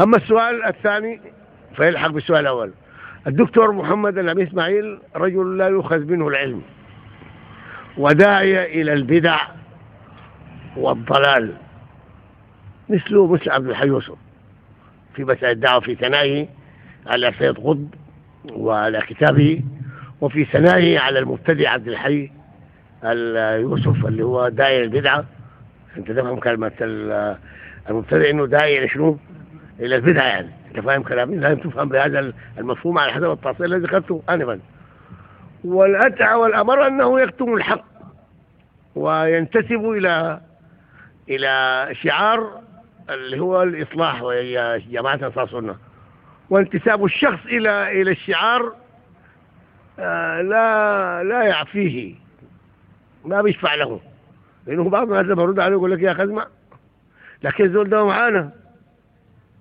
أما السؤال الثاني فيلحق بالسؤال الأول الدكتور محمد الأمين إسماعيل رجل لا يؤخذ منه العلم وداعية إلى البدع والضلال مثله مثل عبد الحي يوسف في مسألة الدعوة في ثنائه على سيد قطب وعلى كتابه وفي ثنائه على المبتدئ عبد الحي يوسف اللي هو داعي البدعة أنت تفهم كلمة المبتدئ إنه داعي إلى شنو؟ إلى البدعة يعني. أنت فاهم كلامي؟ لازم تفهم بهذا المفهوم على حسب التفصيل الذي ذكرته انفا والأدعى والأمر أنه يكتم الحق وينتسب إلى إلى شعار اللي هو الإصلاح وهي جماعة أنصار السنة. وانتساب الشخص إلى إلى الشعار آه، لا لا يعفيه. ما بيشفع له. لأنه بعض الناس يرد عليه يقول لك يا اسمع لكن الزول ده معانا.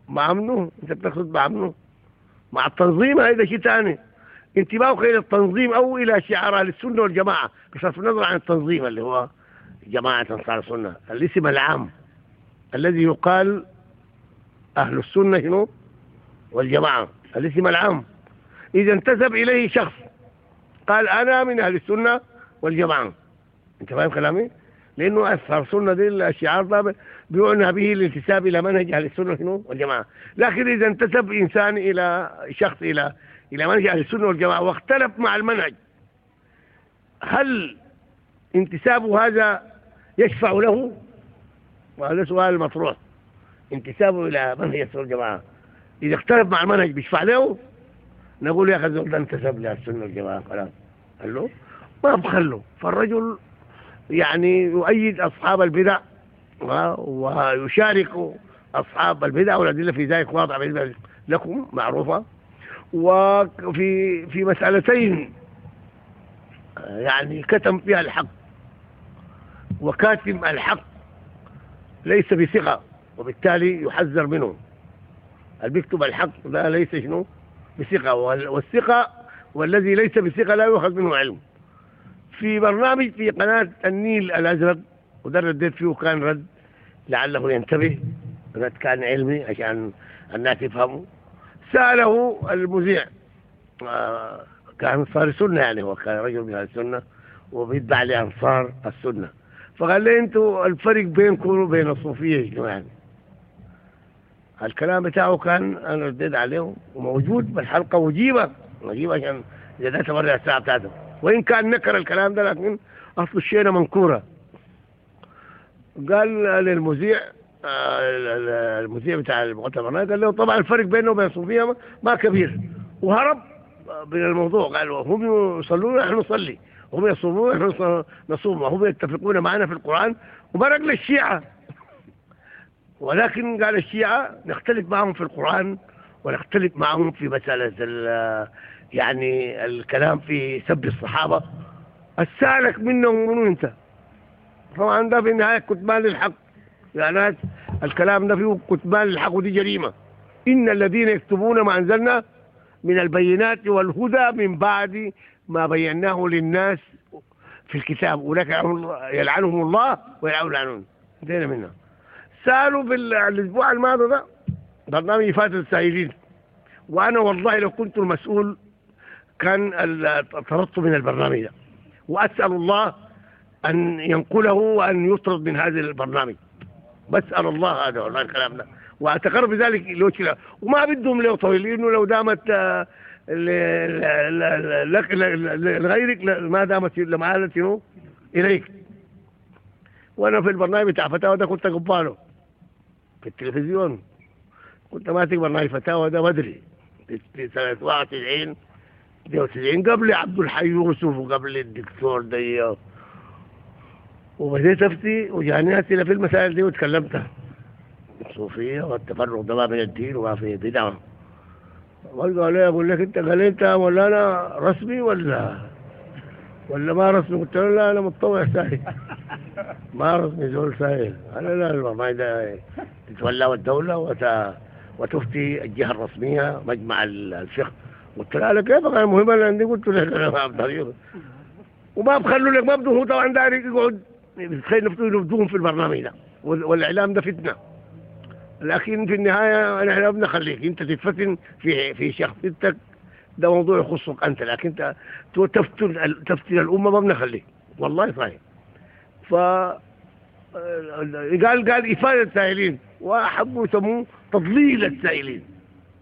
مع منه أنت بتقصد مع منه مع التنظيم هذا شيء ثاني انتباهك إلى التنظيم أو إلى شعار أهل السنة والجماعة. بصرف النظر عن التنظيم اللي هو جماعة أنصار السنة. الاسم العام الذي يقال أهل السنة شنو؟ والجماعة. الاسم العام. إذا انتسب إليه شخص قال أنا من أهل السنة والجماعة. أنت فاهم كلامي؟ لأنه أثر السنة دي الشعار ده بيعنى به الانتساب إلى منهج أهل السنة شنو والجماعة. لكن إذا انتسب إنسان إلى شخص إلى إلى منهج أهل السنة والجماعة واختلف مع المنهج هل انتسابه هذا يشفع له؟ وهذا سؤال مطروح. انتسابه إلى منهج السنة والجماعة. إذا اختلف مع المنهج بيشفع له؟ نقول يا أخي انتسب للسنة والجماعة. خلاص. قال له ما بخله. فالرجل يعني يؤيد أصحاب البدع ويشارك أصحاب البدع والأدلة في ذلك واضحة بالنسبة لكم معروفة. وفي في مسألتين يعني كتم فيها الحق. وكاتم الحق ليس بثقة وبالتالي يحذر منه. اللي بيكتب الحق؟ ده ليس شنو؟ بثقة. والثقة والذي ليس بثقة لا يؤخذ منه علم. في برنامج في قناة النيل الأزرق وده رديت فيه كان رد لعله ينتبه. رد كان علمي عشان الناس يفهموا. سأله المذيع آه، كان أنصار السنة يعني هو كان رجل من السنة وبيتبع لأنصار السنة. فقال لي أنتوا الفرق بينكم وبين الصوفية شنو يعني الكلام بتاعه كان أنا رديت عليه وموجود بالحلقة وجيبه وجيبه عشان إذا تبرع الساعة بتاعته. وإن كان نكر الكلام ده لكن أصل الشيء منكورة. قال للمذيع المذيع بتاع المؤتمر قال له طبعا الفرق بينه وبين الصوفيه ما كبير. وهرب من الموضوع. قال هم يصلون نحن نصلي. هم يصومون نحن نصوم. وهم يتفقون معنا في القرآن ومرق للشيعة. ولكن قال الشيعة نختلف معهم في القرآن ونختلف معهم في مسألة يعني الكلام في سب الصحابة السالك منهم من انت؟ طبعا ده في النهاية كتمان للحق ناس الكلام ده فيه كتمان للحق ودي جريمة. إن الذين يكتبون ما أنزلنا من البينات والهدى من بعد ما بيناه للناس في الكتاب. أولئك يلعنهم الله ويلعنون انتهينا منها. سألوا في الأسبوع الماضي ده برنامج فات السائلين وأنا والله لو كنت المسؤول كان طردت من البرنامج ده. وأسأل الله أن ينقله وأن يطرد من هذا البرنامج. بسأل الله هذا والله الكلام ده. وأتقرب بذلك لوجه الله وما بدهم له طويل لأنه لو دامت آه، لغيرك ما دامت لمعادة شنو إليك. وأنا في البرنامج بتاع فتاوى ده كنت قباله. في التلفزيون. كنت ماسك برنامج فتاوى ده بدري في سنة 91 92 قبل عبد الحي يوسف وقبل الدكتور دي وبديت أفتي وجاني أسئلة في المسائل دي وتكلمتها. الصوفيه والتفرغ ده من الدين وما في بدعه قال لي أقول لك أنت قال انت ولا أنا رسمي ولا ولا ما رسمي؟ قلت له لا أنا متطوع ساهل ما رسمي زول ساهل أنا لا ما ده تتولى الدولة وت... وتفتي الجهة الرسمية مجمع الفقه. قلت له كيف أنا المهم اللي عندي قلت له لا ما بقدر وما بخلوا لك ما بده هو طبعا داري يقعد تخيل ينفذوهم في البرنامج ده. والإعلام ده فتنة. لكن في النهاية نحن ما بنخليك. أنت تتفتن في في شخصيتك. ده موضوع يخصك أنت لكن أنت تفتن تفتن الأمة ما بنخليك. والله صحيح. ف قال قال إفادة السائلين. وأحبوا يسموه تضليل السائلين.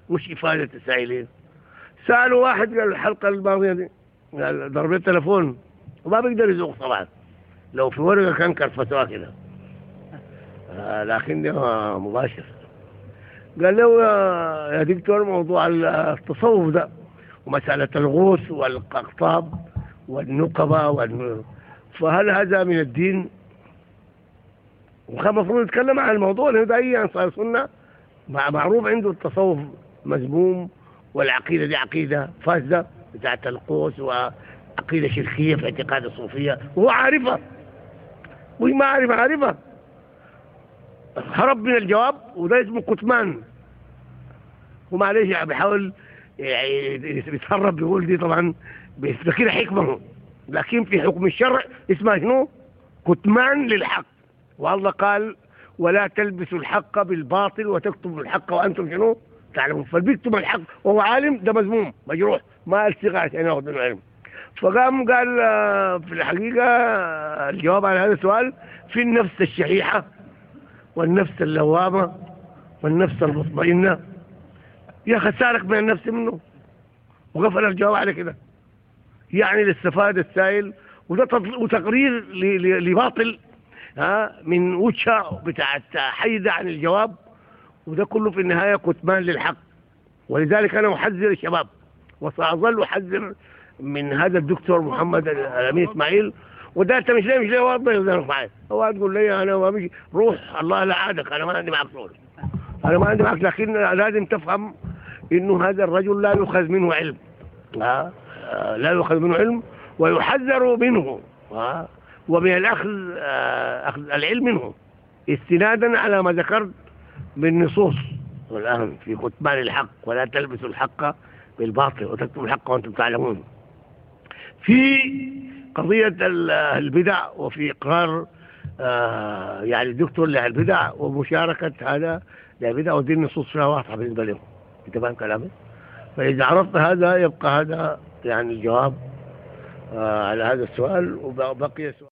مش إفادة السائلين. سألوا واحد قال الحلقة الماضية دي. قال ضرب التليفون. وما بيقدر يزوق طبعا. لو في ورقة كان كرفتوها كده. آه لكن ده مباشر. قال له يا دكتور موضوع التصوف ده ومسألة الغوث والأقطاب والنقبة والن... فهل هذا من الدين؟ وكان المفروض يتكلم عن الموضوع لأنه ده أي أنصار سنة. معروف عنده التصوف مذموم. والعقيدة دي عقيدة فاسدة بتاعت القوس وعقيدة شركية في اعتقاد الصوفية وهو عارفها وما عارف عارفها هرب من الجواب وده اسمه كتمان. ومعلش يعني بيحاول يعني بيتهرب بيقول دي طبعا بيفتكر حكمة لكن في حكم الشرع اسمها شنو؟ كتمان للحق. والله قال ولا تلبسوا الحق بالباطل وتكتموا الحق وأنتم شنو؟ تعلمون فبيكتم الحق وهو عالم ده مذموم مجروح ما التغى عشان ياخذ منه علم فقام قال في الحقيقة الجواب على هذا السؤال في النفس الشحيحة والنفس اللوامة والنفس المطمئنة. يا أخي سالك من النفس منه. وقفل الجواب على كده. يعني للاستفادة السائل وتقرير لباطل ها من وجهة بتاعت حيدة عن الجواب. وده كله في النهاية كتمان للحق. ولذلك أنا أحذر الشباب وسأظل أحذر من هذا الدكتور محمد الأمين إسماعيل. وده أنت مش ليه مش ليه واضح يقدر معي هو تقول لي أنا ما روح الله لا عادك أنا ما عندي معك شغل أنا ما عندي معك لكن لازم تفهم إنه هذا الرجل لا يؤخذ منه علم. لا, لا يؤخذ منه علم ويحذر منه ومن الأخذ أخذ العلم منه. استنادا على ما ذكرت من نصوص والآن في كتمان الحق ولا تلبسوا الحق بالباطل وتكتموا الحق وأنتم تعلمون. في قضية البدع وفي إقرار آه يعني الدكتور للبدع ومشاركة هذا للبدع ودي النصوص فيها واضحة بالنسبة لهم. انت فاهم كلامي؟ فإذا عرفت هذا يبقى هذا يعني الجواب آه على هذا السؤال وبقي سؤال.